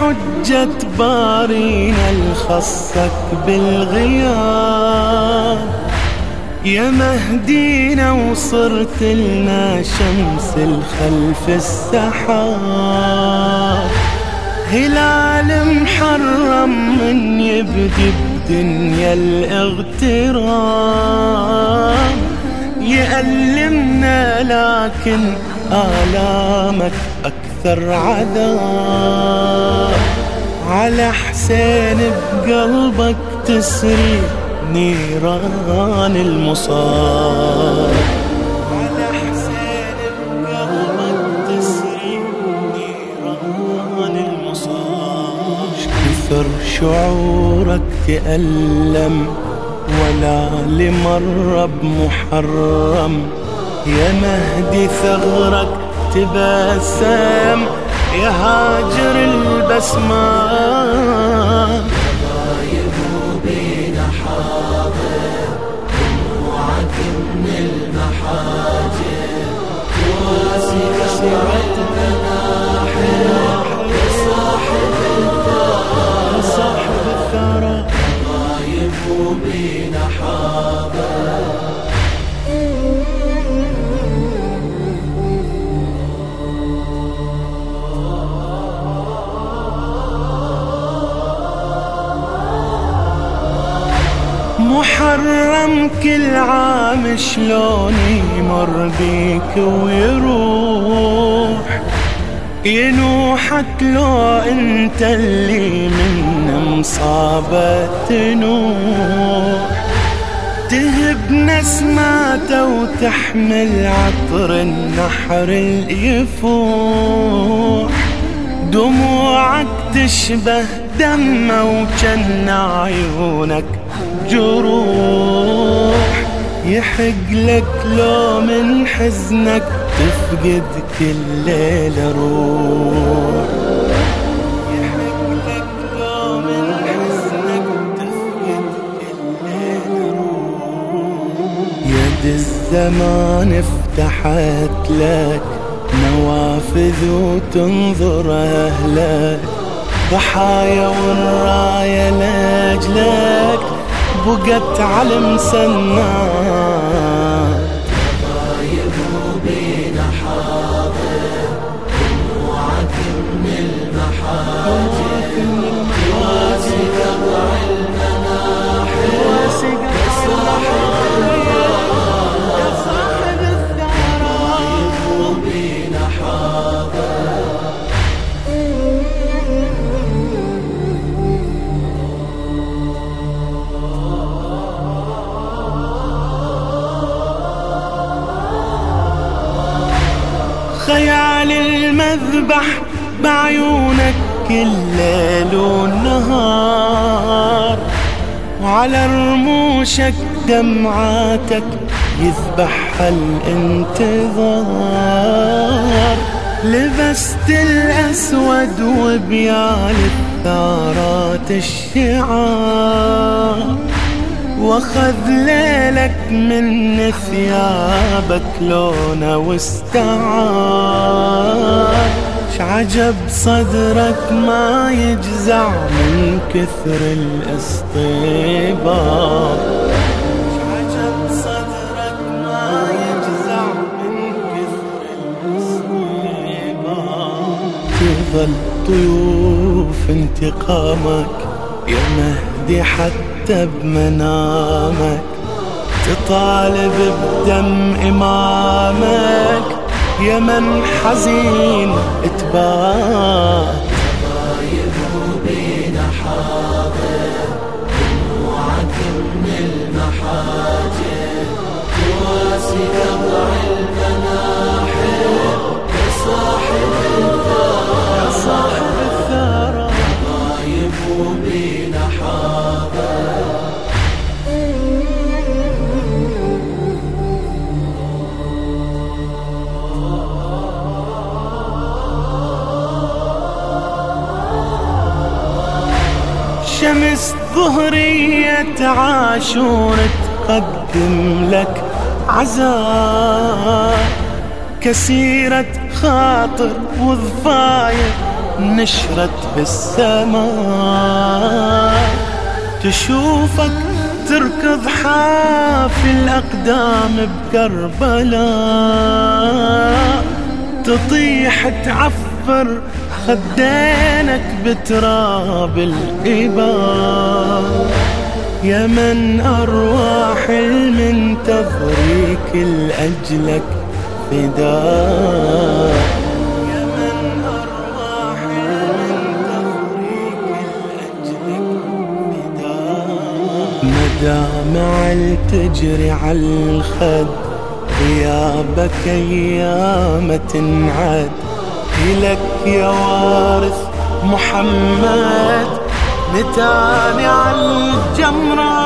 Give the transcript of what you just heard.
حجة بارينا الخصك بالغياب. يا مهدينا وصرت لنا شمس الخلف السحاب. هلال محرم من يبدي بدنيا الاغترام يألمنا لكن آلامك أكثر عذاب. على حسين بقلبك تسري نيران المصاب. على حسين بقلبك تسري نيران المصاب. كثر شعورك تألم ولا لمر بمحرم. يا مهدي ثغرك تبسم يا هاجر البسمات غايب بينا حاضر دموعك من المحاجر تواسي قطع المناحر يا صاحب يا صاحب الثرى غايب بينا حاضر محرم كل عام شلون يمر بيك ويروح؟ ينوحك لو انت اللي من مصابة تنوح تهب نسماته وتحمل عطر النحر يفوح. دموعك تشبه دمه وجن عيونك جروح يحق لك لو من حزنك تفقد كل ليلة روح. يد الزمان افتحت لك نوافذ وتنظر أهلك. ضحايا والراية لأجلك بقت على مسنات خيال المذبح بعيونك كل والنهار وعلى رموشك دمعاتك يذبح الانتظار. لبست الأسود وبيال الثارات الشعار. واخذ ليلك من ثيابك لونه واستعار شعجب صدرك ما يجزع من كثر الاصطبار شعجب صدرك ما يجزع من كثر الاصطبار تظل طيوف انتقامك يا مهدي حتى بمنامك تطالب بدم إمامك. يا من حزين اتبات ظهرية عاشور تقدم لك عزاء كسيرة خاطر وظفاير نشرت بالسماء. تشوفك تركض حافي الأقدام بكربلاء تطيح تعفر خدينك بتراب الإباء. يا من أرواح المنتظريك لأجلك فداء. يا من أرواح المنتظريك لأجلك فداء. مدامع تجري على الخد غيابك أيام تنعد إلك يا وارث محمد نتاني على الجمرة.